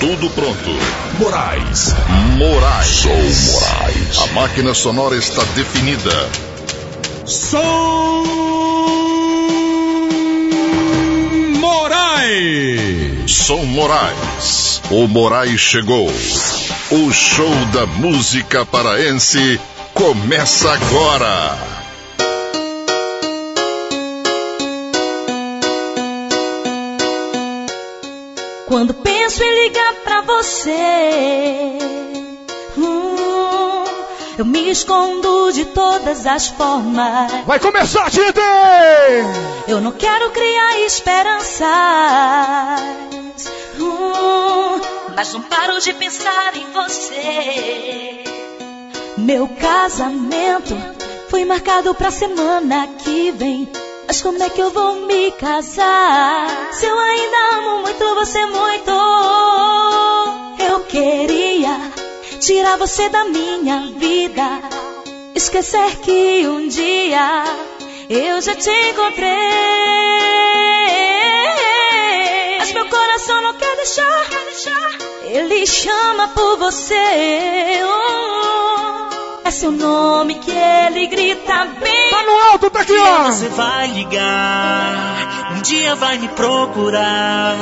tudo pronto. Moraes. Moraes. Sou Moraes. A máquina sonora está definida. Som Moraes. Som Moraes. O Moraes chegou. O show da música paraense começa agora. Quando penso em ligar pra você, hum, eu me escondo de todas as formas. Vai começar, gente! Eu não quero criar esperanças, hum, mas não paro de pensar em você. Meu casamento foi marcado pra semana que vem. Mas como é que eu vou me casar? Se eu ainda amo muito você muito. Eu queria tirar você da minha vida. Esquecer que um dia eu já te encontrei. Mas meu coração não quer deixar. Ele chama por você. Oh, é seu nome que ele grita bem. Tá no alto, tá aqui, Um dia ó! você vai ligar, um dia vai me procurar.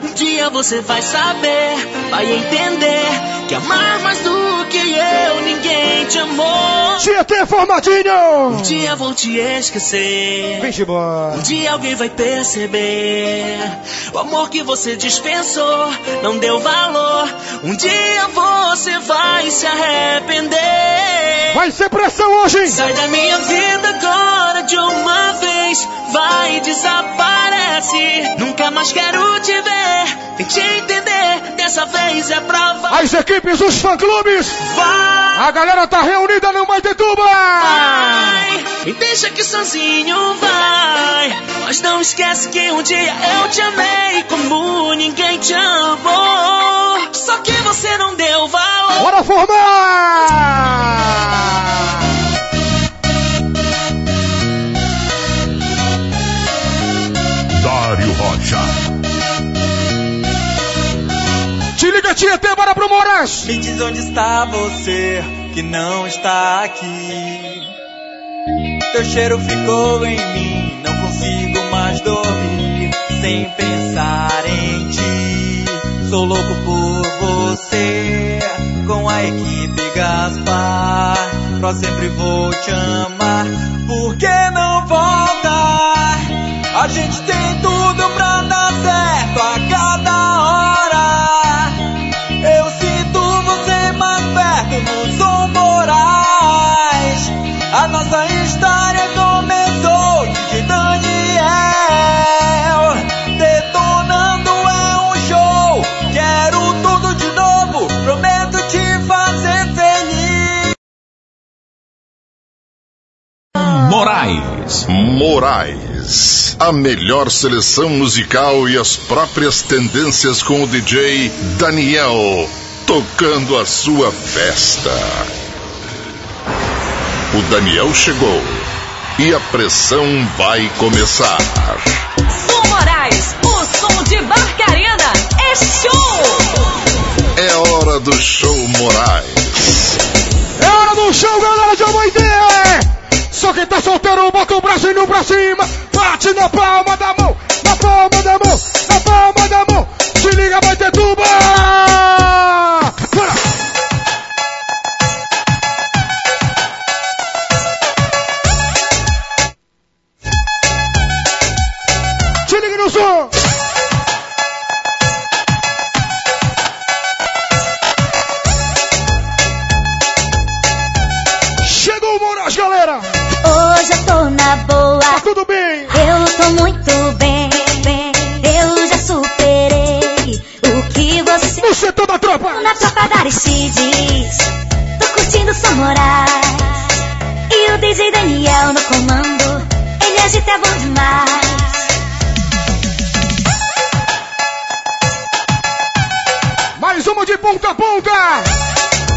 Um dia você vai saber, vai entender que amar mais do que eu ninguém te amou. Tietê Um formadinho! dia vou te esquecer. Embora. Um dia alguém vai perceber o amor que você dispensou, não deu valor. Um dia você vai se arrepender. Vai ser pressão hoje, hein? Sai da minha vida agora de uma vez. Vai, desaparece. Nunca mais quero te ver. Tem te entender. Dessa vez é prova. As equipes, os fã-clubes, a galera tá reunida no Maitetuba! vai. Me deixa que sozinho vai. Mas não esquece que um dia eu te amei como ninguém te amou. Só que você não deu valor. Bora formar! Dário Rocha. Te liga, Tietê, bora pro Moraes! Me diz onde está você que não está aqui. Teu cheiro ficou em mim, não consigo mais dormir sem pensar em ti. Sou louco por você, com a equipe Gaspar. Pra sempre vou te amar, por que não voltar? A gente tem Moraes. Moraes. A melhor seleção musical e as próprias tendências com o DJ Daniel. Tocando a sua festa. O Daniel chegou. E a pressão vai começar. Som Moraes, o som de Barcarena é show! É hora do show Moraes. É hora do show, galera de Amoité! Só quem tá solteiro, bota o bracinho pra cima, bate na palma da mão, na palma da mão, na palma da mão, se liga, vai ter tuba! Tá tudo bem? eu tô muito bem, bem. Eu já superei o que você No setor da tropa! na tropa da Aristides. Tô curtindo Som Moraes e o DJ Daniel no comando. Ele agita é bom demais. Mais uma de ponta a ponta!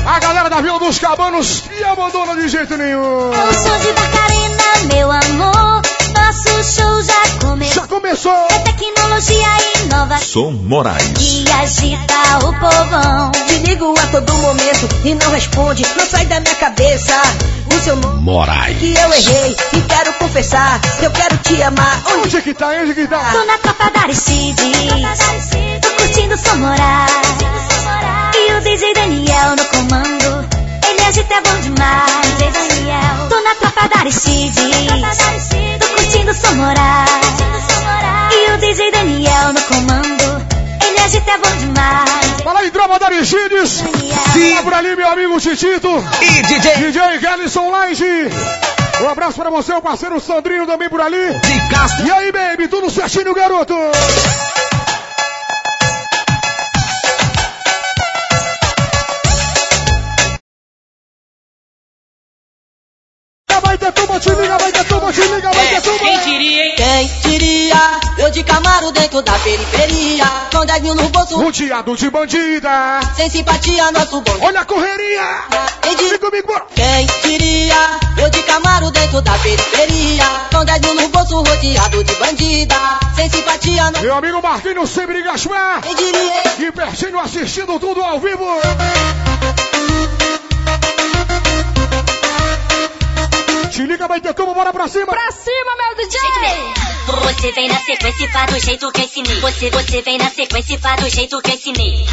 A galera da Vila dos Cabanos e abandona de jeito nenhum! É o som de Barcarena, meu amor. Nosso show já começou. Já começou! É tecnologia e inovação Som Moraes. que agita povão. Te ligo a todo momento e não responde, não sai da minha cabeça. O seu nome Moraes. que eu errei e quero confessar, eu quero te amar. Onde Onde que tá? Onde que tá? Tô na tropa da Aristide, tô curtindo São Moraes. E o DJ Daniel no comando, ele agita é bom demais. DJ Daniel, tô na tropa da Aristide, tô curtindo São Moraes. E o DJ Daniel no comando, ele agita é bom demais. Fala aí, tropa da Arigides. Tá por ali, meu amigo Titito. E DJ DJ Gallison Lange. Um abraço pra você, o parceiro Sandrinho também por ali. E aí, baby, tudo certinho, garoto? Tuba, te liga, vai ter tuba, te liga, vai ter tuba. Quem diria? Eu de Camaro dentro da periferia, com 10 mil no bolso, Rodeado de bandida. sem simpatia, nosso bonde. Olha a correria. Quem Vem diria? comigo, bora. Quem diria? Eu de Camaro dentro da periferia, com 10 mil no bolso, rodeado de bandida, sem simpatia, não. Meu amigo Marquinhos sempre Gaspar. Quem diria? E pertinho assistindo tudo ao vivo. Te liga, vai ter como, bora pra cima. Pra cima, meu DJ! Você vem na sequência e faz do jeito que eu ensinei. Você, você vem na sequência e faz do jeito que eu ensinei.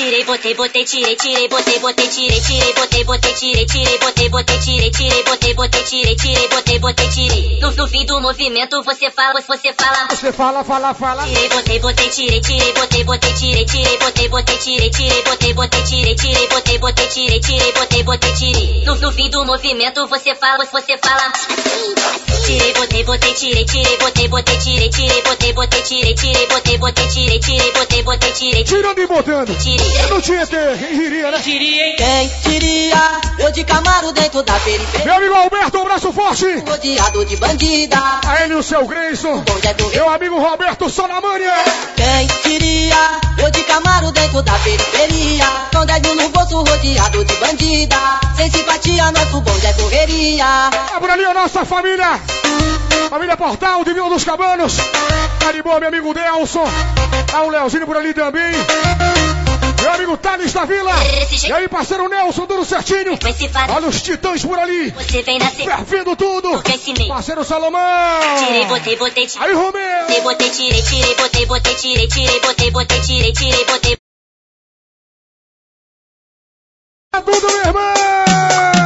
Tirei, botei, botei, tirei, tirei, botei, botei, tirei, tirei, botei, botei, tirei, tirei, botei, botei, tirei, tirei, botei, botei, tirei, tirei, botei, botei, tirei. No, no fim do movimento você fala, você fala. Você fala, fala, fala. Tirei, botei, botei, tirei, tirei, botei, botei, tirei, tirei, botei, botei, tirei, tirei, botei, botei, tirei, tirei, botei, botei, tirei, tirei, botei, botei, tirei. No, no fim do movimento você fala, você fala. Tirei, botei, botei, tirei, tirei, botei, botei, tirei, tirei, botei, botei, tirei, tirei, botei, botei, tirei, tirei, botei, botei, tirei, Tirando e botando. tirei. Eu não tinha ter, quem diria, né? Quem diria? Eu de Camaro dentro da periferia, Meu amigo Alberto, um abraço forte. rodeado de bandida, A ele e o seu Grayson. é Meu amigo Roberto Solamania. Quem diria? Eu de Camaro dentro da periferia, com 10 mil no bolso, rodeado de bandida, sem simpatia, nosso bonde é correria. Tá por ali a nossa família. Família Portal de Vila dos Cabanos. Tá de boa, meu amigo Delson. Tá o Leozinho por ali também. Meu amigo Thales da Vila. E aí, parceiro Nelson, tudo certinho. Olha os titãs por ali. Você vem na sequência. Fervendo tudo. Parceiro Salomão. Tirei, botei, botei, tirei. Aí, Romeu. Botei, botei, tirei, tirei, botei, botei, tirei, tirei, botei, botei, tirei, tirei, botei. Tá tudo, meu irmão.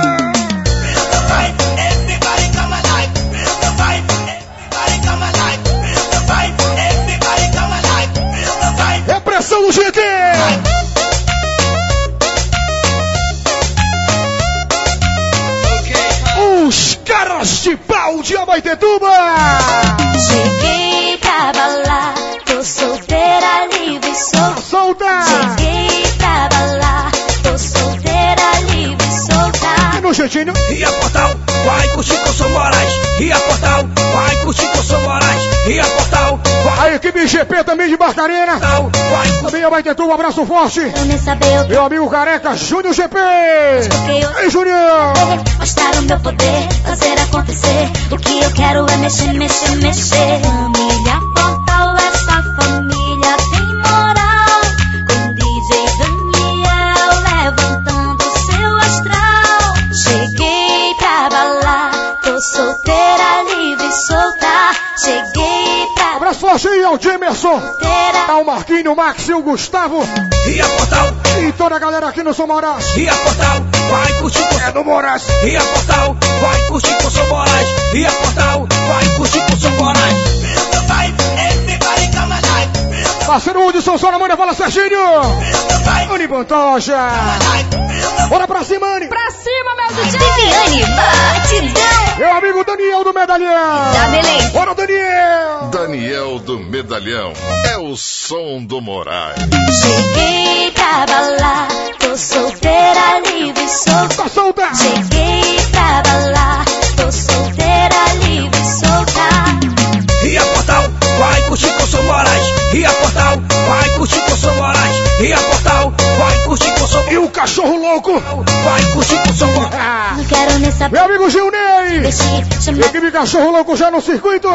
Caras de pau de Abaitetuba. Cheguei pra balar, tô solteira, livre e solta. Solta. Cheguei E a Portal vai curtir com São Moraes. E a Portal vai curtir com São Moraes. E a Portal vai A equipe GP também de Barcarena. Portal vai. Também Abaitetuba, um abraço forte. Meu amigo careca, Júnior GP. eu Ei, Júnior. Mostrar o meu poder, fazer acontecer. O que eu quero é mexer, mexer, mexer. Família aí ao Jamerson. solteira. Ao Marquinho, o Max e o Gustavo. E a Portal, E toda a galera aqui no São Moraes. e a Portal vai curtir com É do Moraes. E a Portal vai curtir com São Moraes. E a Portal vai curtir com São Moraes. Parceiro Hudson Solamania, fala Serginho. Ani Pantoja. Bora pra cima, Ani. Viviane, batidão! Meu amigo Daniel do Medalhão. Tá beleza. Bora, Daniel. Daniel do Medalhão é o som do Moraes. Cheguei pra balar, tô solteira, livre e solta. Tá solta. Cheguei pra balar, tô solteira, livre e solta. E a Portal vai curtir com São Moraes. E a Portal vai curtir com São Moraes. E a Portal vai curtir com São E o cachorro louco. Vai curtir com São Moraes. Não quero nem saber. Meu amigo Gilney. Deixe chamar Equipe cachorro louco já no circuito.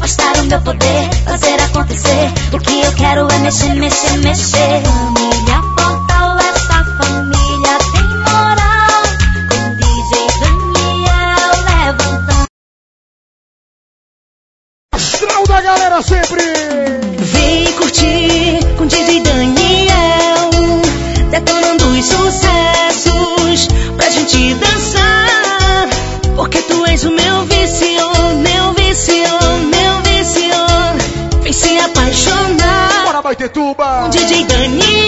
Mostrar o meu poder, fazer acontecer. O que eu quero é mexer, mexer, mexer. Sempre! Vem curtir com DJ Daniel, detonando os sucessos pra gente dançar. Porque tu és o meu vício, meu vício, meu vício. Vem se apaixonar. Bora, Baitetuba! Com DJ Daniel.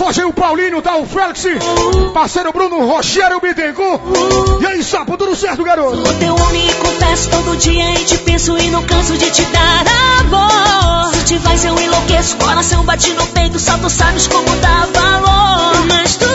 Um abraço hoje o Paulinho, tá o Félix, parceiro Bruno Rocheiro Bittencourt. E aí, sapo, tudo certo, garoto? Sou teu homem e confesso todo dia e te penso e não canso de te dar amor. Se te vais eu enlouqueço, coração bate no peito, só tu sabes como dá valor. Mas tu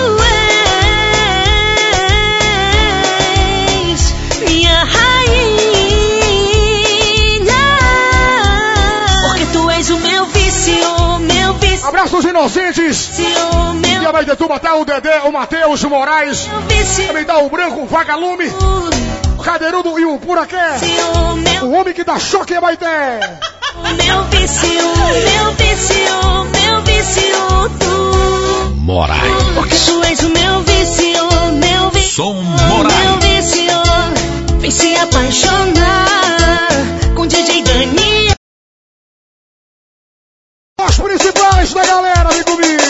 Abraços inocentes. Meu E a Abaetetuba tá o Dedé, o Matheus, o Moraes. vício. Também tá o Branco, o Vagalume, o Cadeirudo e o Puraqué. Meu O homem que dá choque em Abaeté. Meu vício, meu vício, meu vício, tu. Moraes. Porque tu és o meu vício, meu vício. Som Meu Moraes. vício. Vem se apaixonar com DJ Daniel. Os principais da galera, vem comigo.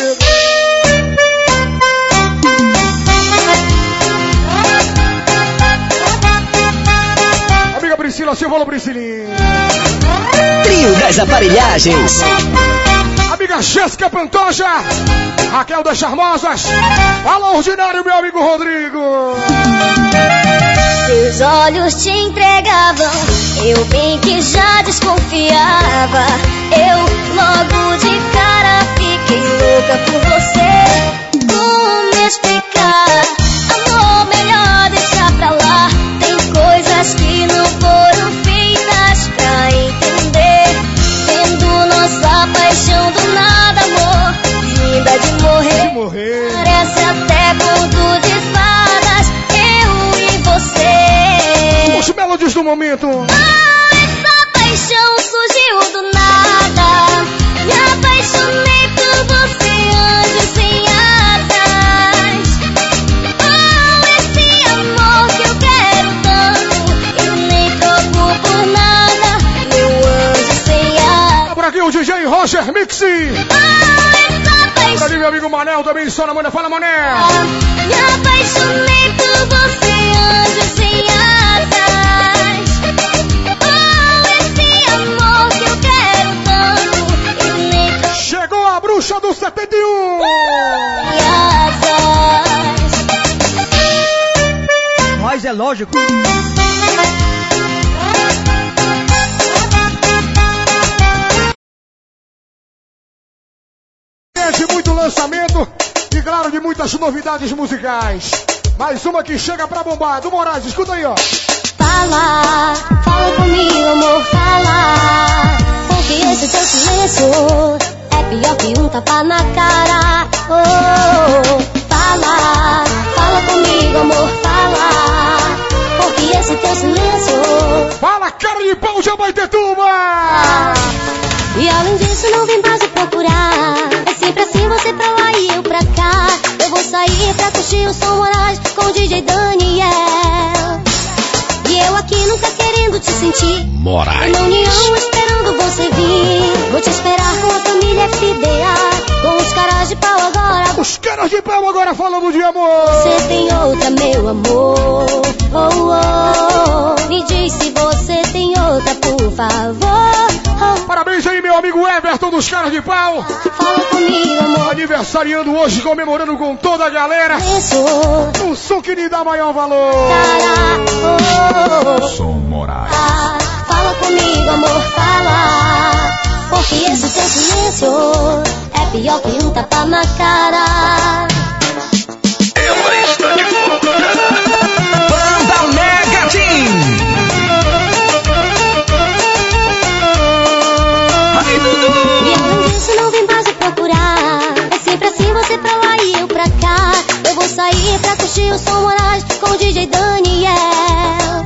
Amiga Priscila Silva, alô Priscilinha. Trio das aparelhagens. Amiga Jéssica Pantoja. Raquel das Charmosas. Alô, ordinário, meu amigo Rodrigo. Seus olhos te entregavam, eu bem que já desconfiava. Eu logo de cara fiquei louca por você. Como explicar? Amor, melhor deixar pra lá. Tem coisas que não foram feitas pra entender. Vendo nossa paixão do nada, amor, linda de morrer. Morrer. Parece até conto de você. Os melodies do momento. Ah, essa paixão surgiu do nada. Me apaixonei por você, anjo sem asas. Oh, esse amor que eu quero tanto. Eu nem troco por nada, meu anjo sem asas. Tá por aqui o DJ Roger Mixi. Ali meu amigo Manel também, só na manhã. Fala, Mané. Me apaixonei por você, anjo sem asas. Oh, esse amor que eu quero tanto, nem Chegou a bruxa do 71. asas. Mas é lógico. De muito lançamento e, claro, de muitas novidades musicais. Mais uma que chega pra bombar. Do Moraes, escuta aí, ó. Fala, fala comigo, amor, fala. Porque esse teu silêncio é pior que um tapa na cara. Oh, fala, fala comigo, amor, fala. Porque esse teu silêncio Fala, cara de pau de Abaitetuba! E além disso, não vem mais procurar. Sair pra curtir o som Moraes com o DJ Daniel. E eu aqui nunca querendo te sentir. Moraes. Na união esperando você vir. Vou te esperar com a família FDA. Com os caras de pau agora. Os caras de pau agora falando de amor! Você tem outra, meu amor. Oh, oh. Me diz se você tem outra, por favor. Parabéns aí, meu amigo Everton dos caras de pau! fala comigo, amor. Aniversariando hoje, comemorando com toda a galera. Isso, Um som que lhe dá maior valor! cara. Oh, Som Moraes. ah, fala comigo, amor, fala. Porque esse teu silêncio é pior que um tapa na cara. Ela está de volta. Curtir o Moraes com o DJ Daniel.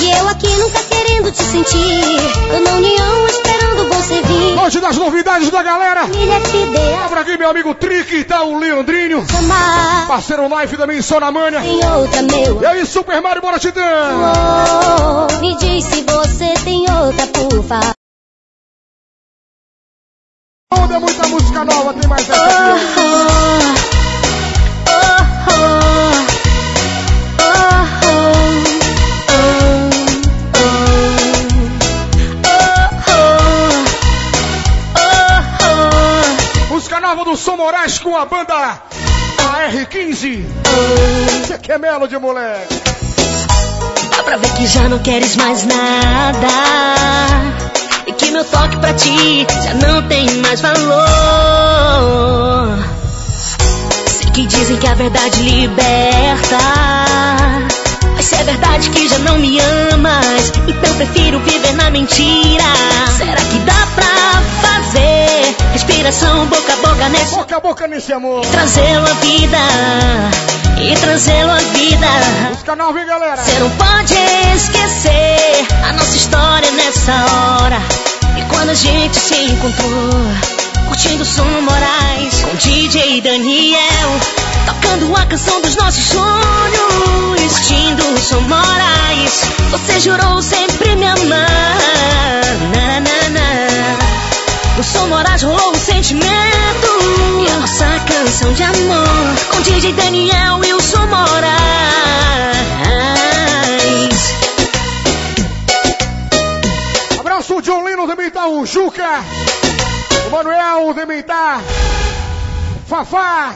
E eu aqui nunca querendo te sentir. Eu na união esperando você vir. Hoje das novidades da galera! FDA. Por aqui, meu amigo Trick, tá o Leandrinho. Chamar. Parceiro live também, só na manha. Tem outra, meu E aí, Super Mario, bora Titã! Me diz se a banda AR15. Você quer melody, moleque? Dá pra ver que já não queres mais nada. E que meu toque pra ti já não tem mais valor. Sei que dizem que a verdade liberta. Mas se é verdade que já não me amas, então prefiro viver na mentira. Será que dá pra respiração boca a boca nesse Boca a boca nesse amor. trazê-lo à vida e trazê-lo à vida. Música nova, hein, galera? Você não pode esquecer a nossa história nessa hora. E quando a gente se encontrou, curtindo som Moraes com DJ Daniel, tocando a canção dos nossos sonhos, curtindo som Moraes. Você jurou sempre me amar. Na, na, na. No som Moraes rolou um sentimento E a nossa canção de amor Com DJ Daniel e o som Moraes Abraço, o John Lino, também tá o Juca. O Manuel, também tá. Fafá.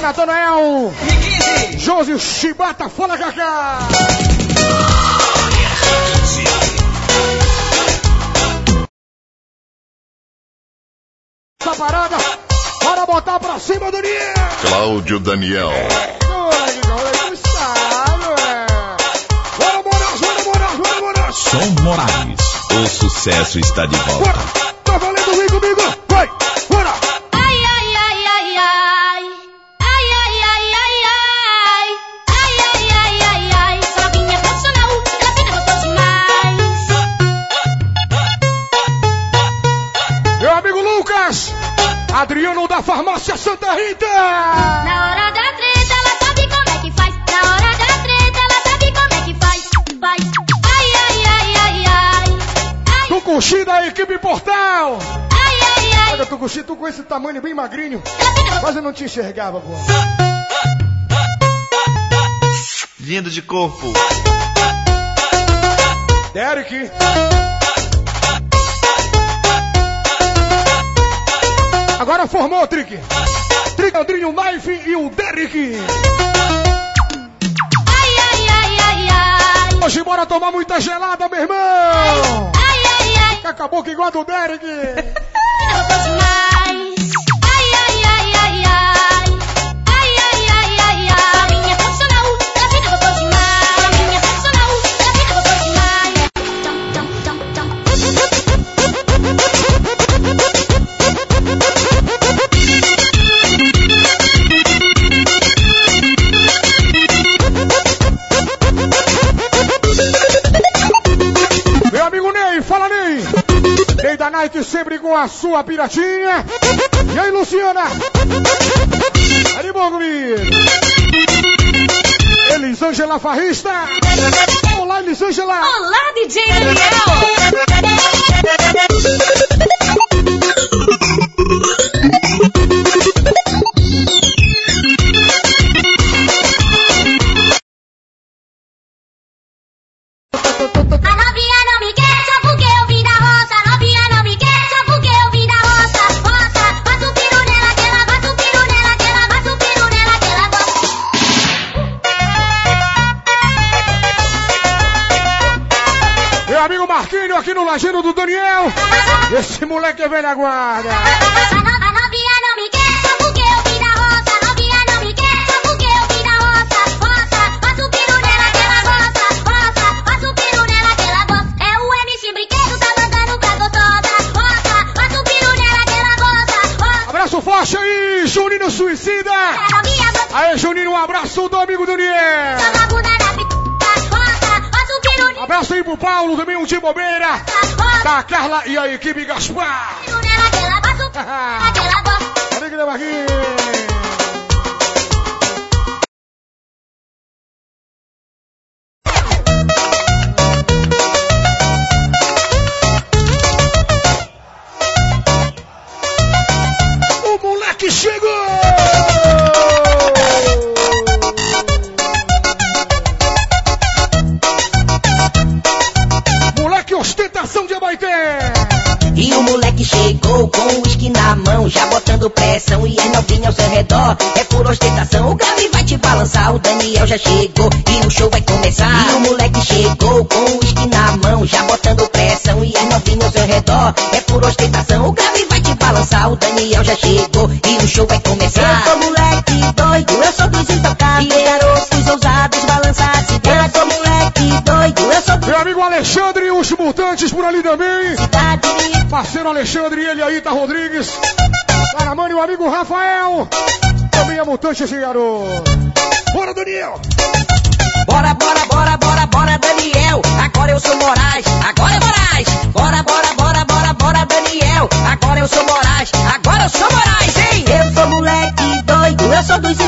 Natanael. Josi Chibata, fala, Cacá. Essa parada, bora botar pra cima, Daniel. Cláudio Daniel. Do. Bora, Moraes, bora, Moraes, bora, Moraes. Som Moraes. O sucesso está de volta. Tá valendo, vem comigo. Farmácia Santa Rita. Na hora da treta, ela sabe como é que faz. Na hora da treta, ela sabe como é que faz. Faz. Ai, ai, ai, ai, ai. Tucuxi da equipe Portal. Ai, ai, ai. Olha, Tucuxi, tu com esse tamanho bem magrinho. Quase não te enxergava, pô. Lindo de corpo. Derek. Agora formou o Trick. Trick, Andrinho, Knife e o Derek. Ai, ai, ai, ai, ai. Hoje bora tomar muita gelada, meu irmão. Ai, ai, ai. Que acabou que igual a do Derek. Fica gostosa demais. Nike sempre com a sua piratinha. E aí, Luciana? De bom comigo. Elisângela Farrista. Olá, Elisângela. Olá, DJ Daniel! Marquinho aqui no lajeiro do Daniel. Esse moleque é velha guarda. Paulo, também um de bobeira. Da Carla e a equipe Gaspar. piru nela que mão, já botando pressão e as novinhas ao seu redor. É por ostentação, o grave vai te balançar. O Daniel já chegou e o show vai começar. E o moleque chegou com o uísque na mão, já botando pressão e as novinhas ao seu redor. É por ostentação, o grave vai te balançar. O Daniel já chegou e o show vai começar. Eu sou moleque doido, eu sou dos intocáveis. E garotos ousados balançar amigo Alexandre e os mutantes por ali também. Parceiro Alexandre e ele aí, tá Rodrigues. Paramani e o amigo Rafael. Também é mutante esse garoto. Bora, Daniel! Bora, bora, bora, bora, bora, Daniel. Agora eu sou Moraes, agora é Moraes. Bora, bora, bora, bora, bora, Daniel. Agora eu sou Moraes, agora eu sou Moraes, hein? Eu sou moleque doido, eu sou dos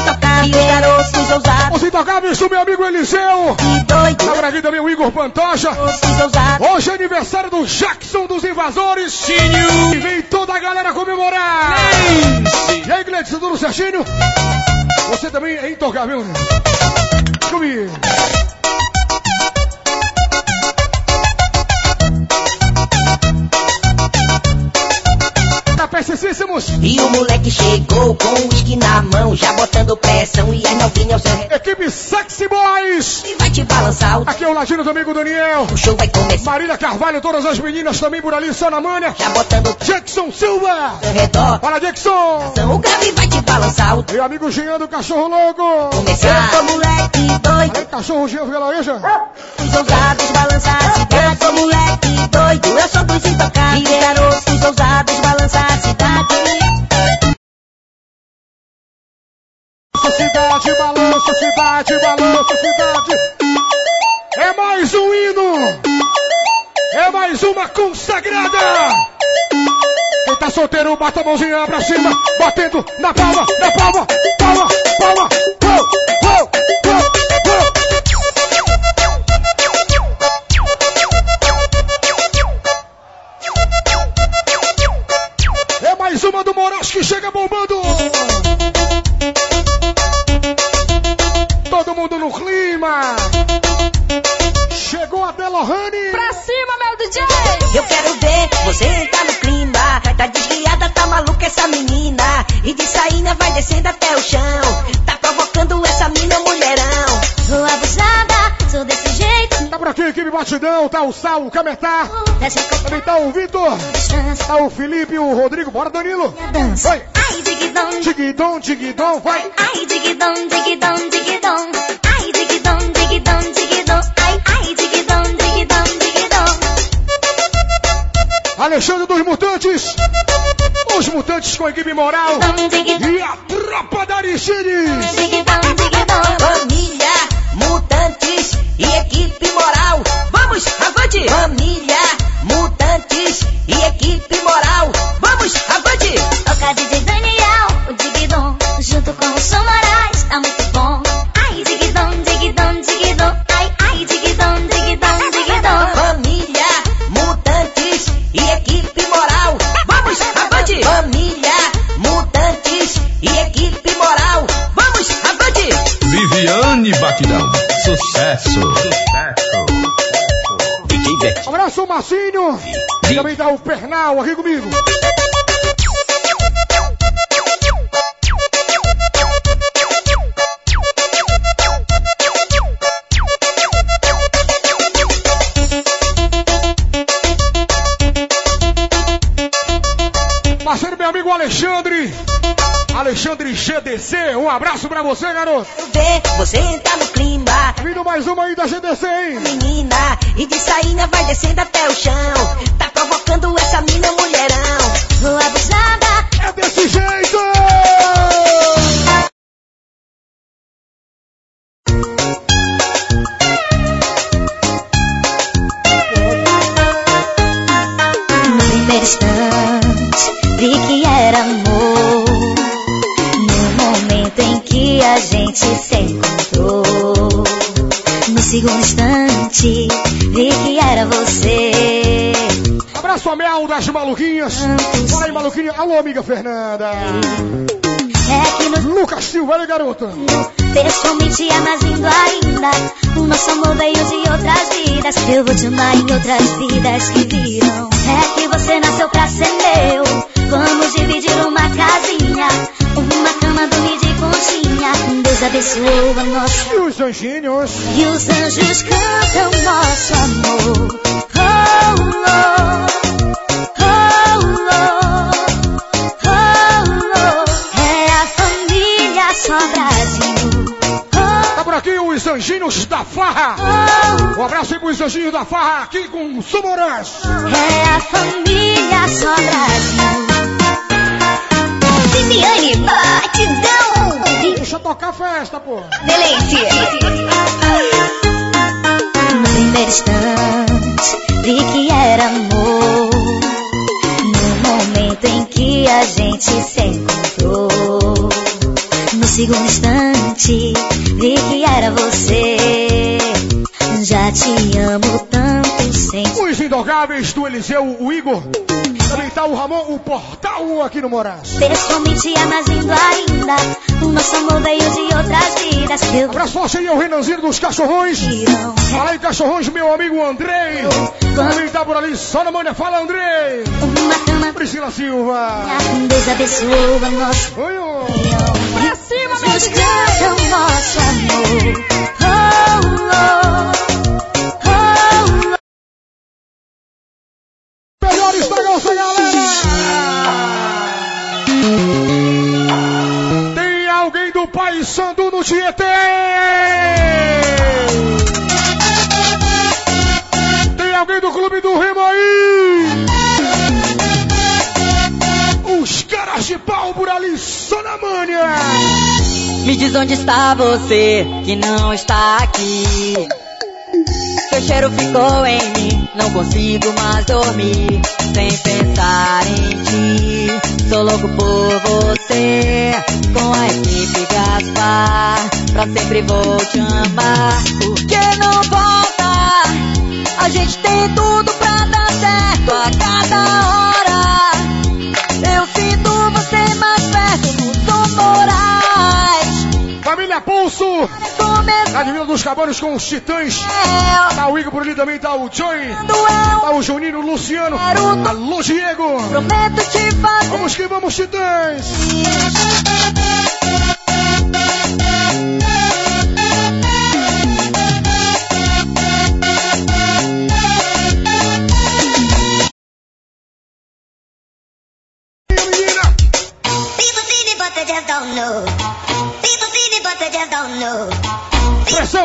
Garotos ousados. Os intocáveis do meu amigo Eliseu. doido. Agora aqui também o Igor Pantoja. Hoje é aniversário do Jackson dos Invasores. E vem toda a galera comemorar. E aí, Gledson, tudo certinho? Você também é intocável, né? Comigo. Capecíssimos. E o moleque chegou com o uísque na mão, já botando pressão e as novinhas ao seu redor. Equipe Sexy Boys. E vai te balançar. O Aqui é o Ladino do amigo Daniel. show vai começar. Marília Carvalho, todas as meninas também por ali, só na manha. Já botando Jackson Silva. ao redor. Fala, Jackson. O grave vai te balançar. O Meu amigo Jean do Cachorro Louco. começar. Eu moleque doido. Aí, cachorro Jean Velaeja. Os ousados balançar a cidade. Eu sou moleque doido, eu sou dos intocáveis. E garotos ousados balançar a cidade. Cidade, balança, cidade, balança, cidade. É mais um hino. É mais uma consagrada. Quem tá solteiro, bota a mãozinha pra cima, batendo na palma, na palma, palma, palma. Uou, Do Moraes que chega bombando. Todo mundo no clima. Chegou até Lohane. Pra cima, meu DJ! Eu quero ver você tá no clima. Tá desviada, tá maluca essa menina. E de saína vai descendo até o chão. Tá provocando essa mina por aqui, equipe Batidão. Tá o Sal, o Cametá. Também tá o Vitor. Tá o Felipe e o Rodrigo. Bora, Danilo. Vai. Ai, digidão, Tiguidom, tiguidom, vai. ai, digidão, digidão, digidão. Ai, digidão, digidão, digidão. Ai, ai, digidão, digidão, digidão. Alexandre dos Mutantes. Os Mutantes com a equipe moral. E a tropa da Aristides. Digidão, digidão. Família, mutantes e equipe moral. Vamos, avante! Família, mutantes e equipe Pernal aqui comigo. Parceiro, meu amigo Alexandre. Alexandre GDC, um abraço pra você, garoto. Quero ver você tá no clima. Vindo mais uma aí da GDC, hein? Menina, e de saína vai descendo até o chão. Provocando essa mina mulherão. Vou Mel das Maluquinhas. Fala aí, Maluquinha. Alô, amiga Fernanda. É no Lucas Silva, olha garoto. Pessoalmente é mais lindo ainda. O nosso amor veio de outras vidas. Eu vou te amar em outras vidas que virão. É que você nasceu pra ser meu. Vamos dividir uma casinha. Uma cama, dormir de conchinha. Deus abençoa nosso E os anjinhos? e os anjos cantam nosso amor. Oh, oh, anjinhos da farra. Um abraço aí pros anjinhos da farra aqui com o Sumorãs. É a família só Brasil. Viviane Batidão. Deixa tocar a festa, pô. Delícia. No primeiro instante, vi que era amor. No momento em que a gente se encontrou. No segundo instante, vi que era você. Já te amo tanto sem Os indogáveis do Eliseu, o Igor. Também tá o Ramon, o portal aqui no Moraes. Pessoalmente é mais lindo ainda. O nosso amor veio de outras vidas. Eu Abraço forte aí ao Renanzinho dos Cachorrões. Fala aí, Cachorrões, meu amigo Andrei. Também tá por ali, só na manhã. Fala, Andrei. uma cama. Priscila Silva. Deus abençoa nosso Oi, oi. Tem alguém do Clube do Remo Me diz onde está você que não está aqui. Seu cheiro ficou em mim, não consigo mais dormir sem pensar em ti. Sou louco por você, com a equipe Gaspar. Pra sempre vou te amar. Por que não volta? A gente tem tudo pra dar certo a cada hora. Família Pulso. Na Divina dos Cabanos com os Titãs. Tá o Igor por ali também, tá o Joey. Tá o Juninho, o Luciano. Alô, Diego. Vamos que vamos, Titãs.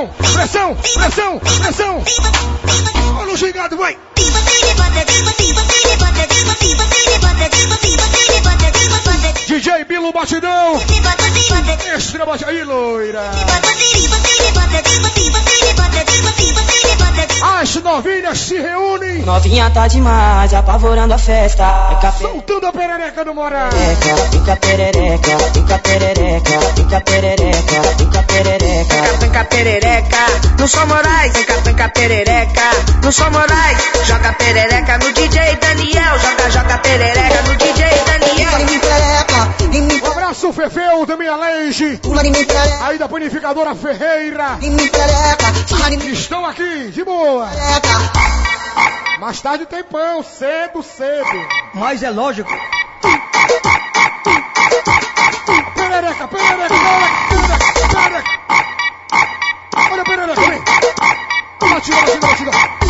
Pressão, pressão, pressão, pressão. Olha o gigado, vai. DJ Bilo Batidão. Extra bate aí, loira. As novinhas se reúnem. Novinha tá demais, apavorando a festa. Fica Soltando a perereca do perereca, fica perereca, fica perereca, fica perereca, fica perereca. Tanca perereca, no São Moraes, tanca tanca perereca, no São Moraes, joga perereca no DJ Daniel, joga joga perereca no DJ Daniel. Um abraço, Fefeu, também a Leige. Aí da panificadora Ferreira. Estão aqui, de boa. Mais tarde tem pão, cedo, cedo. Mas é lógico. Perereca, perereca, perereca, perereca. Olha a perereca, vem. Batida, batida, batida.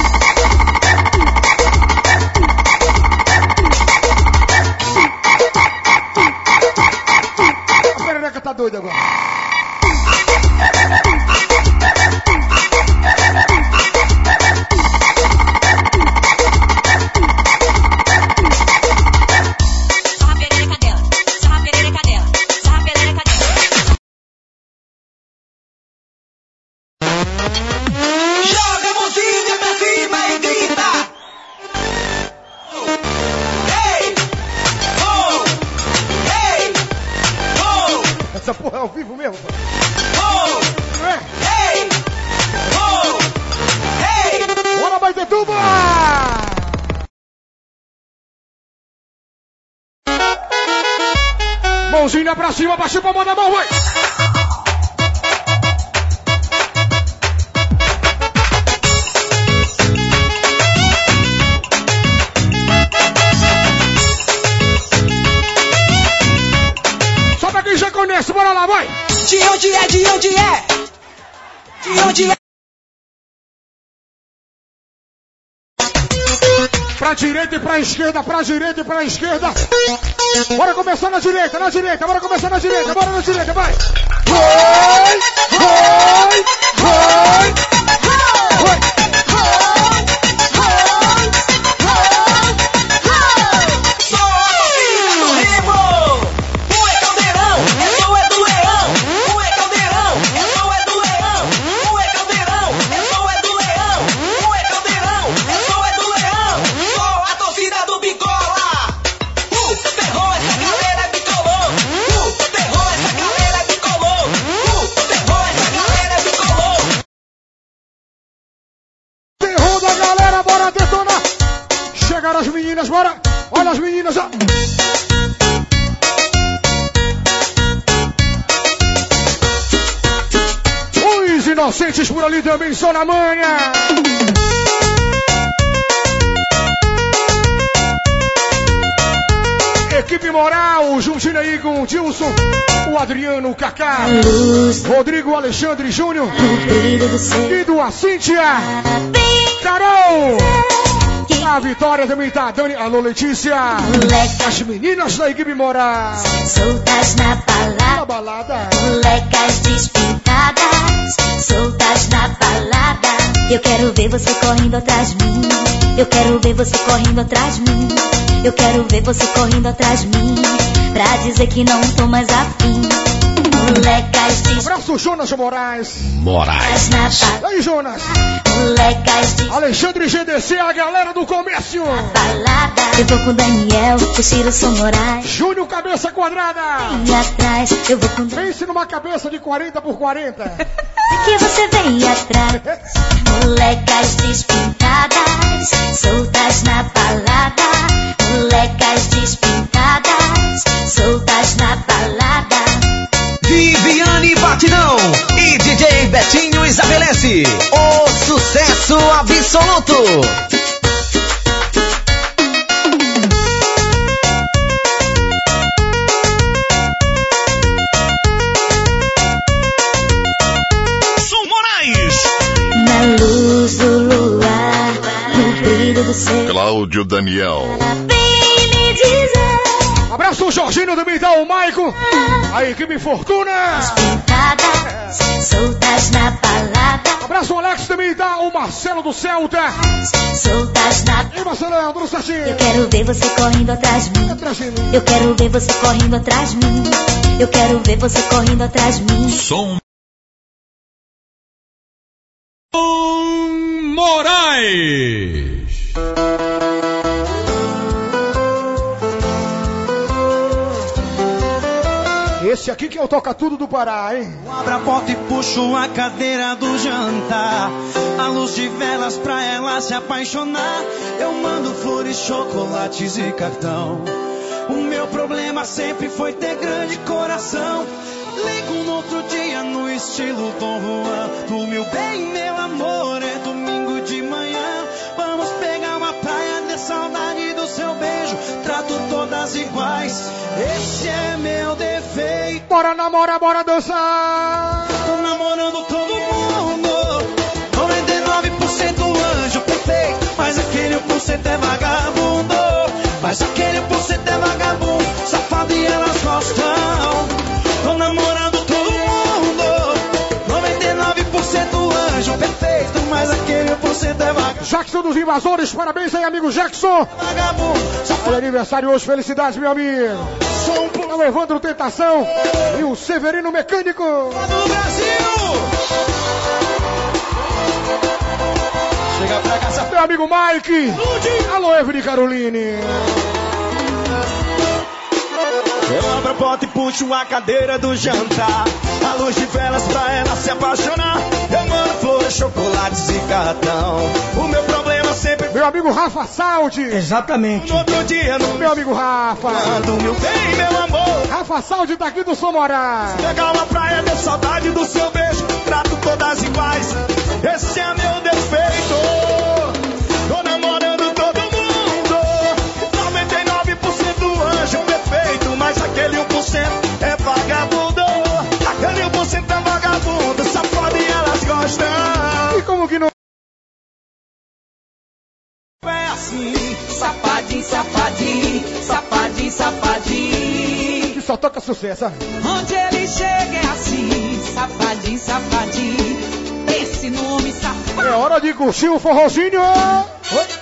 Tá doida agora. Pra mandar mão, vai. Só pra quem já conhece, bora lá, vai. De onde é, de onde é? De onde é? Pra direita e pra esquerda, pra direita e pra esquerda. Bora começar na direita, na direita, bora começar na direita, bora na direita, vai. Vai, vai, vai. Inocentes por ali também são na manha. Equipe Moral, juntinho aí com o Dilson, o Adriano, o Kaká, Rodrigo Alexandre Júnior e do a Cíntia, Carol. A Vitória também tá, Dani, alô Letícia. As meninas da equipe Moral. Soltas na balada, Na balada. molecas despintadas, soltas na balada. Eu quero ver você correndo atrás de mim. Eu quero ver você correndo atrás de mim. Eu quero ver você correndo atrás de mim. Pra dizer que não tô mais afim. Molecas Abraço, Jonas Moraes. Moraes. na E aí, Jonas? Molecas de Alexandre GDC, a galera do comércio. balada. Eu vou com Daniel, o Ciro são Moraes. Júnior Cabeça Quadrada. E atrás, eu vou com Pense numa cabeça de 40 por 40. que você vem atrás. Molecas despintadas, soltas na balada. Molecas despintadas, soltas na balada. Viviane Batidão e DJ Betinho estabelece o sucesso absoluto. Luz do luar, no brilho do céu. Cláudio Daniel. Abraço, o Jorginho também tá o Maico. A equipe Fortuna. Despintadas, soltas na balada. Abraço, o Alex também tá o Marcelo do Celta. Soltas na E Marcelão, tudo certinho. Eu quero ver você correndo atrás de mim. Atrás de mim. Eu quero ver você correndo atrás de mim. Eu quero ver você correndo atrás de mim. Som Moraes. Esse aqui que é o Toca Tudo do Pará, hein? Abra a porta e puxo a cadeira do jantar. A luz de velas pra ela se apaixonar. Eu mando flores, chocolates e cartão. O meu problema sempre foi ter grande coração. Ligo no outro dia no estilo Dom Juan. Do meu bem, meu amor, é domingo de manhã. Vamos pegar uma praia de saudade do seu beijo. Trato todas iguais. Esse é meu defeito. Bora namorar, bora dançar. Tô namorando todo mundo. 99% anjo perfeito. Mas aquele 1% é vagabundo. Mas aquele 1% é vagabundo. Safado e elas gostam. Jackson dos Invasores, parabéns aí, amigo Jackson. Olha aniversário hoje, felicidades, meu amigo. É o Evandro Tentação e o Severino Mecânico. Chega pra cá, Meu amigo Mike. Alô, Evelyn Caroline. Eu abro a porta e puxo a cadeira do jantar. A luz de velas pra ela se apaixonar. Eu mando flores, chocolates e cartão. O meu problema sempre Meu amigo Rafa Saldi. Exatamente. No outro dia, no Meu amigo Rafa. Quando meu bem, meu amor. Rafa Saldi tá aqui do Somorar. Pegar uma praia, deu saudade do seu beijo. Trato todas iguais. Esse é meu defeito. E como que não. É assim. Safadinho, safadinho, safadinho, safadinho. Que só toca sucesso. Onde ele chega é assim, safadinho, safadinho. Esse nome safado. É hora de curtir o forrozinho. Oi.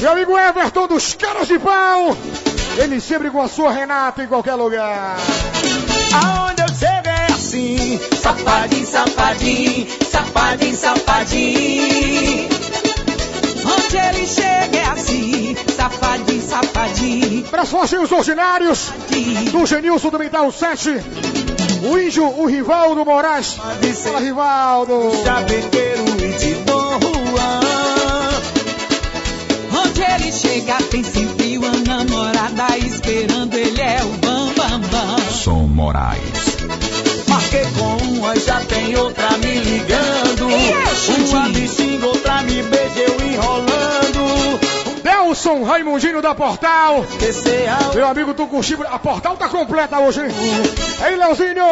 Meu amigo Everton dos Caras de Pau. Ele sempre com a sua Renata em qualquer lugar. Aonde eu chego é assim. Safadinho, safadinho, safadinho, safadinho. Onde ele chega é assim, safadinho, safadinho. Para os forcinhos ordinários do Genilson do Mental 7. O Índio, o Rivaldo Moraes. Fala, Rivaldo. Chavequeiro e de Dom Juan. Onde ele chega tem sempre Moraes. Marquei com uma e já tem outra me ligando. Uma me xinga, outra me beija, eu enrolando. Nelson Raimundinho da Portal. É o Meu amigo Tucuxibo, a Portal tá completa hoje, hein? Ei, Leozinho.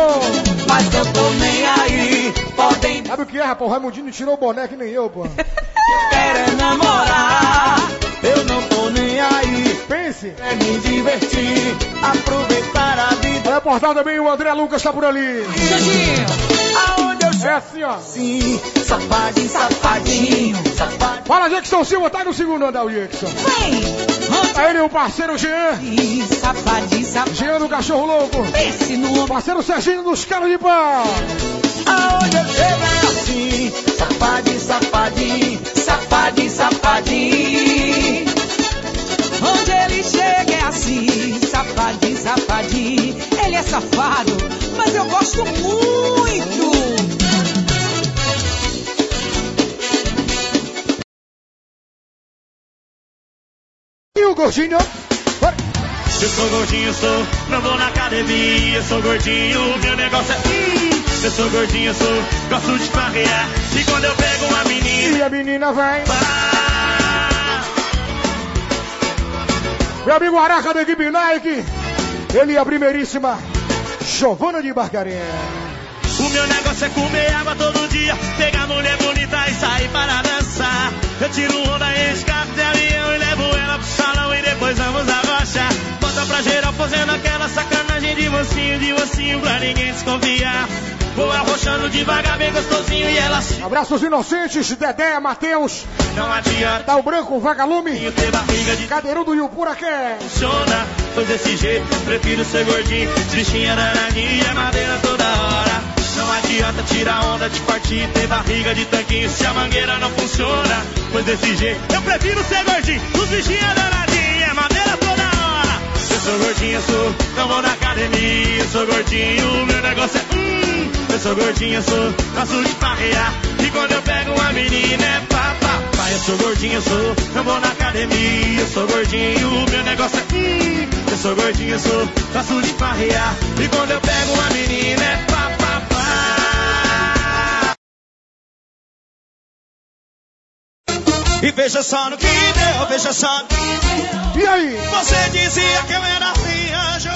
mas eu tô nem aí. Podem Sabe o que é, rapaz? O Raimundinho tirou o boné que nem eu, pô. querer namorar. Eu não tô nem aí. Pense. É me divertir, aproveitar a vida. Olha a Portal também, o André Lucas tá por ali. Xandinho, Aonde eu É chego assim, ó. assim, safadinho, safadinho, safadinho. Fala, Jackson Silva, tá no segundo andar, o Jackson. vem. Aí ele, o parceiro Jean. ele safadinho, safadinho. Jean do Cachorro Louco. Esse nome Parceiro Serginho dos Caras de Pau. Aonde eu chego é assim, safadinho, safadinho, safadinho, safadinho. Safadinho, safadinho. Ele é safado, mas eu gosto muito. E o gordinho. Vai. Eu sou gordinho, sou, não vou na academia. Eu sou gordinho, meu negócio é. Hum, eu sou gordinho, sou, gosto de farrear. E quando eu pego uma menina. E a menina vai. pá, Meu amigo Araca da equipe Nike. Ele é a primeiríssima. Giovana de Barcarena. O meu negócio é comer água todo dia, pegar mulher bonita e sair para dançar. Eu tiro onda em escape de avião e levo ela pro salão e depois vamos à rocha. Bota pra geral fazendo aquela sacanagem de mocinho, de mocinho pra ninguém desconfiar. Vou arrochando devagar, bem gostosinho e ela se... Abraços inocentes, Dedé, Matheus. Não adianta Dá o branco, vagalume. ter barriga de Cadeirudo e o Puraqué. funciona. Pois desse jeito, prefiro ser gordinho, bichinha danadinha, é madeira toda hora. Não adianta tirar onda de partir, ter barriga de tanquinho se a mangueira não funciona. Pois desse jeito, eu prefiro ser gordinho, os bichinha danadinha, é madeira toda hora. Eu sou gordinho, sou, não vou na academia, eu sou gordinho, meu negócio é hum. Eu sou gordinho, sou, gosto de farrear. E quando eu pego uma menina é pá, pá, pá. Eu sou gordinho, sou, não vou na academia, eu sou gordinho, meu negócio é hum. Eu sou gordinho, sou, gosto de farrear. E quando eu pego uma menina é pá, pá, pá. E veja só no que deu, veja só no que deu. E aí? Você dizia que eu era ruim, anjo.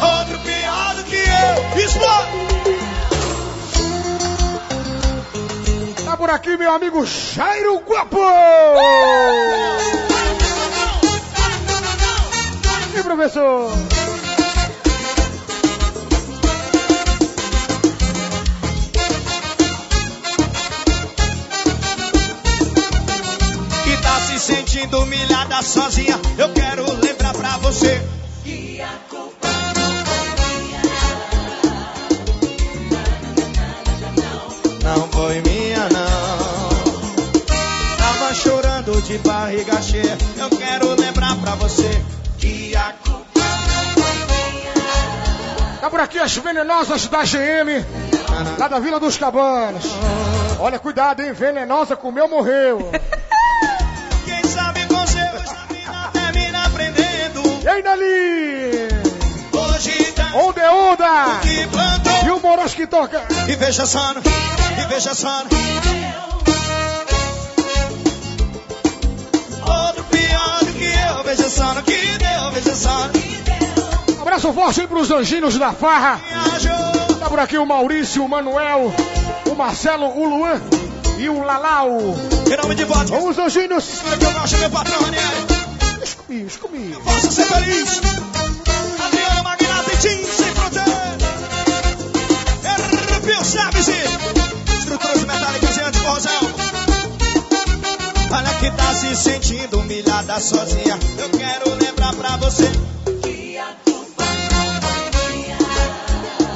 Outro pior do que eu. Explode! Por aqui, meu amigo Jairo Guapo. E professor? Que tá se sentindo humilhada sozinha. Eu quero lembrar pra você. Não de barriga cheia. Eu quero lembrar pra você que a culpa Tá por aqui as venenosas da GM, lá da Vila dos Cabanas. Olha, cuidado, hein? Venenosa comeu, morreu. Quem sabe com Deus na vida termina aprendendo. E aí, Nali? Hoje tá Onde é onda? que plantou. E o Moraes que toca? E veja só, e veja só. Que veja só no que deu, veja só. Abraço forte aí pros anjinhos da farra. Tá por aqui o Maurício, o Manuel, o Marcelo, o Luan e o Lalau. Vamos, anjinhos. Que eu gosto, meu patrão, Ranieri. Deixa comigo, deixa comigo. Posso ser feliz. Adriano Magnata e Tim Sem Fronteira. Arrepio Chaves se sentindo humilhada sozinha. Eu quero lembrar pra você.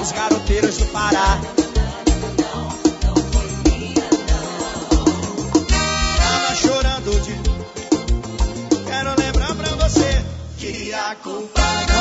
Os garoteiros do Pará. Tava chorando de Quero lembrar pra você que a culpa não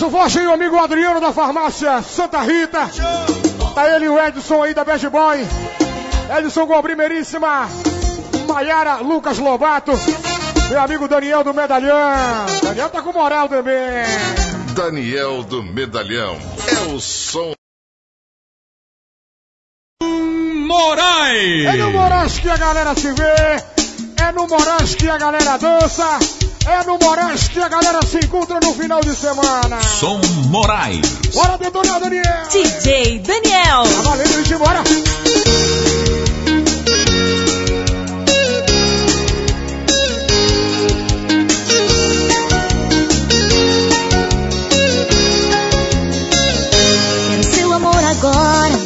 Abraço forte aí, o amigo Adriano da farmácia Santa Rita. Tá ele e o Edson aí da Bad Boy. Edson com a primeiríssima. Maiara Lucas Lobato. Meu amigo Daniel do Medalhão. Daniel tá com moral também. Daniel do Medalhão. É o som. É no Moraes que a galera se vê. É no Moraes que a galera dança. É no Moraes que a galera se encontra no final de semana. Som Moraes. Bora detonar, Daniel. DJ Daniel. Tá valendo, gente, bora. Quero seu amor agora,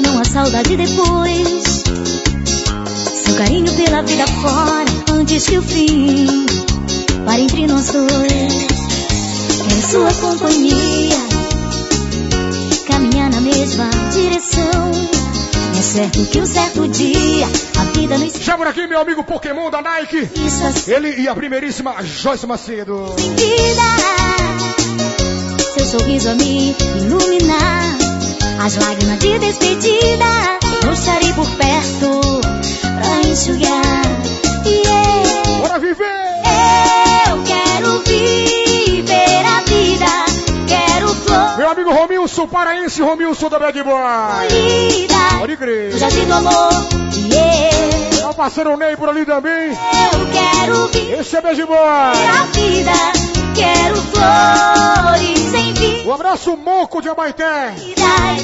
não há saudade depois. Seu carinho pela vida fora, que o fim pare entre nós dois. Quero sua companhia, caminhar na mesma direção. É certo que um certo dia a vida nos por aqui, meu amigo Pokémon da Nike. Isso Ele e a primeiríssima Joyce Macedo. vida. Seu sorriso a me iluminar. As lágrimas de despedida. Não estarei por perto pra enxugar. Yeah. Bora viver! Eu quero viver a vida. Quero flor Meu amigo Romilson, paraense Romilson da Bad Boy. colhida. Pode crer. Jardim do amor. Yeah. É o parceiro Ney por ali também. Eu quero viver Esse é Bad Boy. a vida. Quero flores em vida. Um abraço, Moco de Abaité.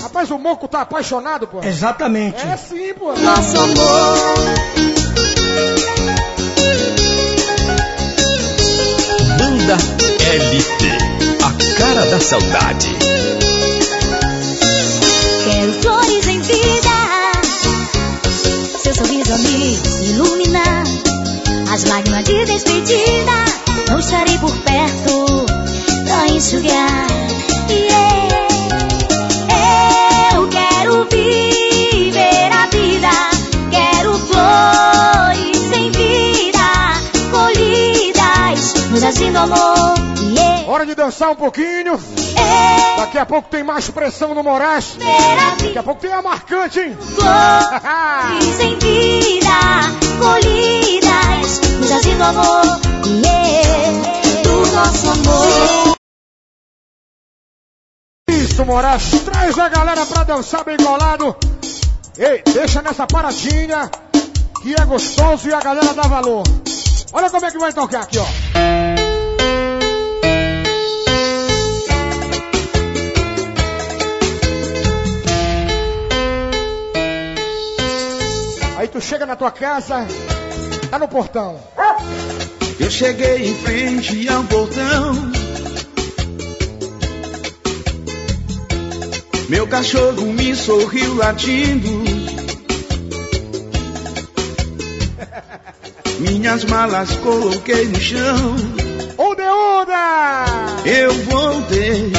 Rapaz, o Moco tá apaixonado, pô. Exatamente. É sim, pô. Nosso amor. Banda LT. A cara da saudade. Quero flores em vida. Seu sorriso a me iluminar. As lágrimas de despedida. Não estarei por perto pra enxugar. Yeah. Dançar um pouquinho. Daqui a pouco tem mais pressão no Moraes. Daqui a pouco tem a marcante, hein? Flores em vida, colhidas jardim do amor, yeah, do nosso amor. Isso, Moraes. Traz a galera pra dançar bem colado. Ei, deixa nessa paradinha que é gostoso e a galera dá valor. Olha como é que vai tocar aqui, ó. Aí tu chega na tua casa, tá no portão. Eu cheguei em frente ao portão. Meu cachorro me sorriu latindo. Minhas malas coloquei no chão. Onde onda! Eu voltei.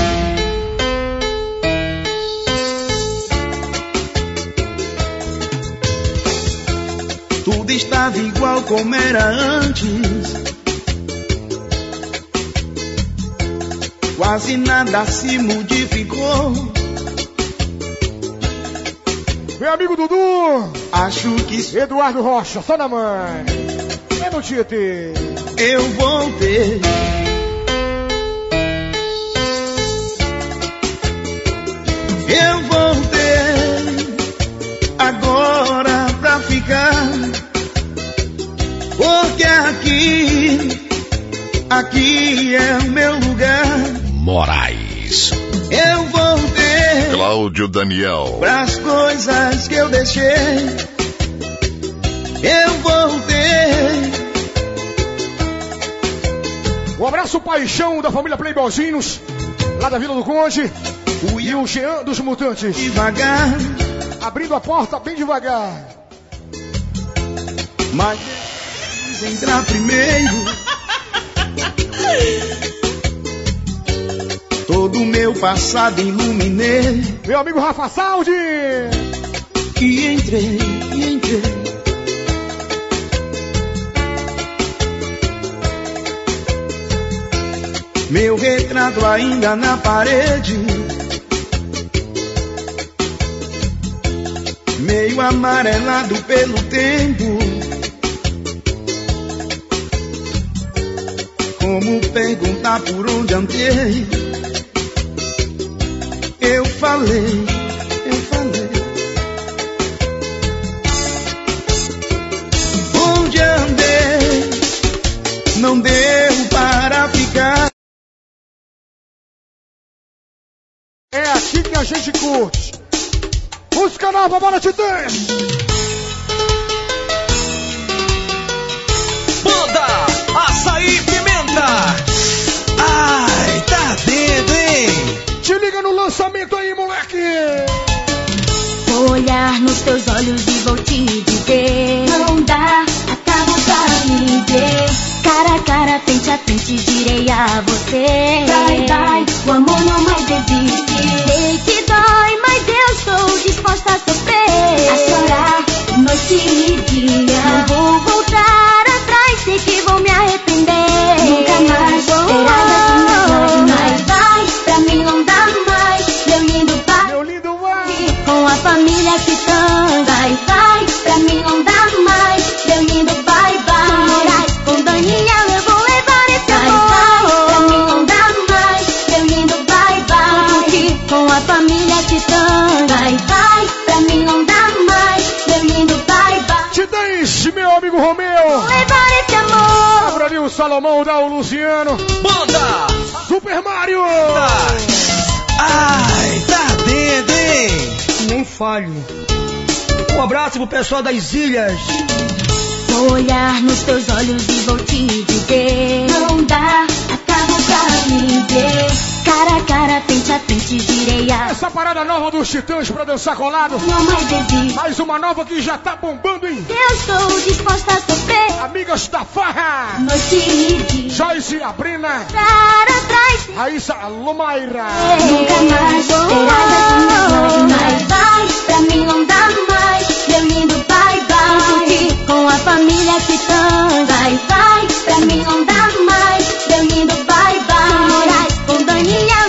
Tudo estava igual como era antes. Quase nada se modificou. Meu amigo Dudu. Acho que Eduardo Rocha, só na mãe. É no Tite. eu voltei. Eu voltei agora ficar. Porque aqui, aqui é o meu lugar. Moraes. Eu voltei Cláudio Daniel. pras coisas que eu deixei. Eu voltei. Um abraço paixão da família Playboyzinhos, lá da Vila do Conde. E o Jean dos Mutantes. Devagar. Abrindo a porta bem devagar. Mas quis entrar primeiro. Todo o meu passado iluminei. Meu amigo Rafa Saldi. E entrei, e entrei. Meu retrato ainda na parede. Meio amarelado pelo tempo. Como perguntar por onde andei? Eu falei, eu falei. Onde andei? Não deu para ficar. É aqui que a gente curte. Música nova, bora Titãs. Banda No lançamento aí, moleque. Vou olhar nos teus olhos e vou te dizer Não dá, acaba pra me ver. Cara a cara, frente a frente, direi a você. Vai, vai, o amor não mais existe Sei que dói, mas eu estou disposta a sofrer. A chorar, noite e dia. Não vou voltar atrás, sei que vou me arrepender. Nunca mais terá Dá o Luciano. Banda Super Mario. Ai, tá dentro, hein? Nem falho. Um abraço pro pessoal das ilhas. Vou olhar nos teus olhos e vou te dizer Não dá, acaba pra me ver Cara a cara, frente a frente, girei a Essa parada nova dos Titãs pra dançar colado. Não mais existe Mais uma nova que já tá bombando, hein? Eu estou disposta a sofrer. Amigas da Farra. Noite e dia. Joyce Abrina. Para trás Raíssa Lomaira. Nunca mais terás assim mais Vai, pra mim não dá mais. Meu lindo, vai, vai. Curtir com a família Titã Vai, vai, pra mim não dá mais. Meu lindo, vai, vai. Moraes, com Daniel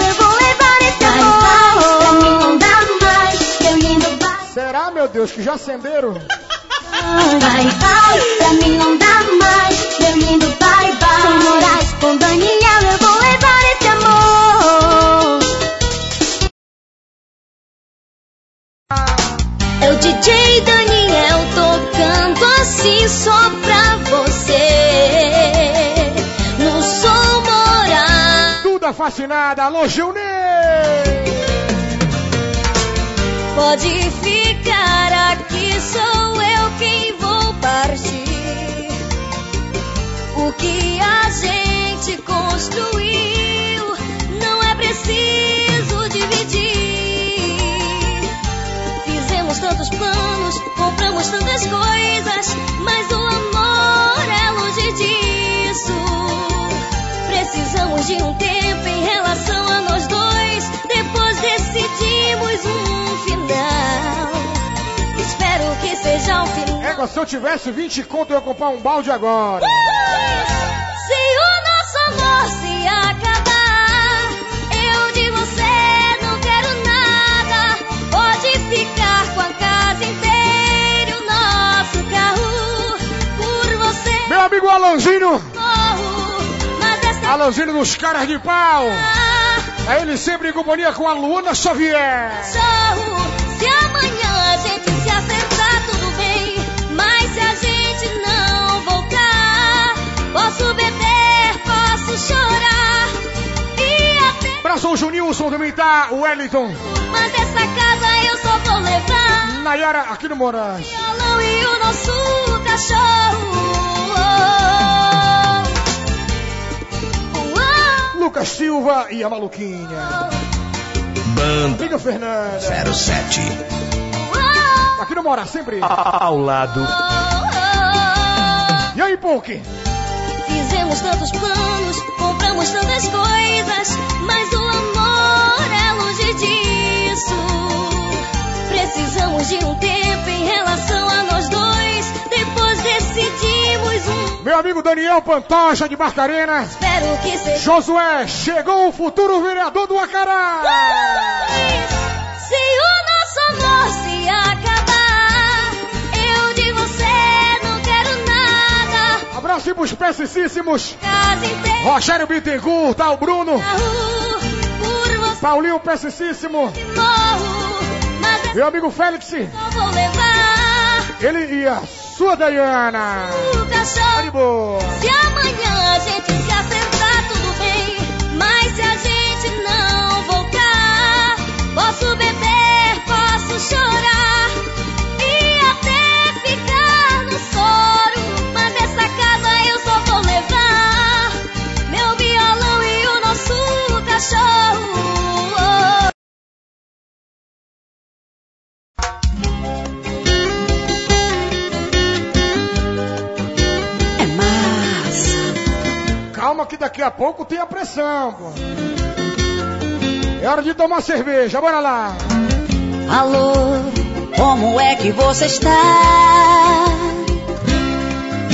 Deus, que já acenderam? Vai, vai, pra mim não dá mais Meu lindo, vai, vai Com Moraes, com Daniel Eu vou levar esse amor É o DJ Daniel tocando assim só pra você. No som morar. Duda fascinada, alô Gilney! Pode ficar sou eu quem vou partir. O que a gente construiu não é preciso dividir. Fizemos tantos planos, compramos tantas coisas, mas o amor é longe disso. Precisamos de um tempo em relação a nós dois. Égua, se eu tivesse 20 conto, eu ia comprar um balde agora. Se o nosso amor se acabar, eu de você não quero nada. Pode ficar com a casa inteira, o nosso carro por você. Meu amigo Alanzinho, Corro, dos caras de pau. É ele sempre em companhia com a Luana Xavier. cachorro. Se amanhã posso beber, posso chorar. E até. Abraço o Junilson também tá, o Wellington. Mas essa casa eu só vou levar. Nayara aqui no Moraes. Violão e o nosso cachorro. Lucas Silva e a Maluquinha. Banda Amiga Fernanda. 07. Aqui no Moraes, sempre. Ao lado. E aí, Punk? Fizemos tantos planos, compramos tantas coisas, mas o amor é longe disso. Precisamos de um tempo em relação a nós dois. Depois decidimos um. Meu amigo Daniel Pantoja de Barcarena. Espero que seja. Josué, chegou o futuro vereador do Acará. Se Casa inteira Rogério Bittencourt, tá o Bruno. Paulinho morro, mas Meu amigo Félix. Ele e a sua Dayana. cachorro. De boa. Se amanhã a gente se acertar, tudo bem. Mas se a gente não voltar, posso beber, posso chorar e até ficar no soro. Mas essa casa cachorro. É massa. Calma que daqui a pouco tem a pressão, pô. É hora de tomar cerveja, bora lá. Alô, como é que você está?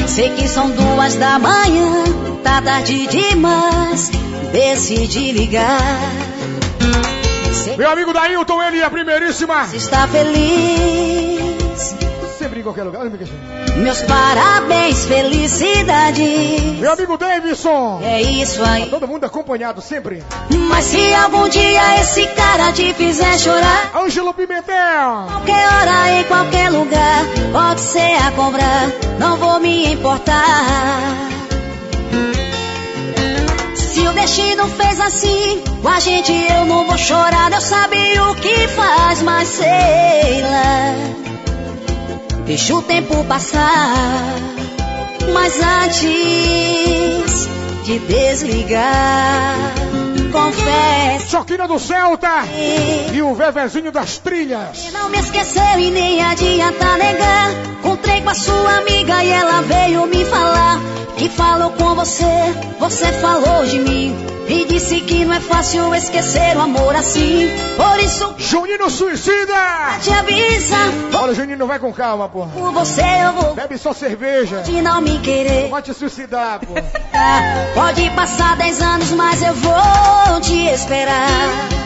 Sei que são duas da manhã, tá tarde demais, decidi ligar. Meu amigo Dailton, ele é a primeiríssima. que está feliz. Sempre em qualquer lugar. Miguel. Meus parabéns, felicidade. Meu amigo Davidson. É isso aí. Todo mundo acompanhado sempre. Mas se algum dia esse cara te fizer chorar, Ângelo Pimentel. qualquer hora, em qualquer lugar, pode ser a cobrar, não vou me importar. Destino fez assim, com a gente eu não vou chorar. Deus sabe o que faz, mas sei lá. Deixa o tempo passar, mas antes de desligar, confesso. Choquina do Celta. E o Vevezinho das Trilhas. Não me esqueceu e nem adianta negar. Encontrei com a sua amiga e ela veio me falar que falou com você, você falou de mim. E disse que não é fácil esquecer o amor assim. Por isso, Junino Suicida. te avisa. Olha, Junino, vai com calma, porra. Por você eu vou Bebe só cerveja. de não me querer. Vai te suicidar, porra. Pode passar dez anos, mas eu vou te esperar.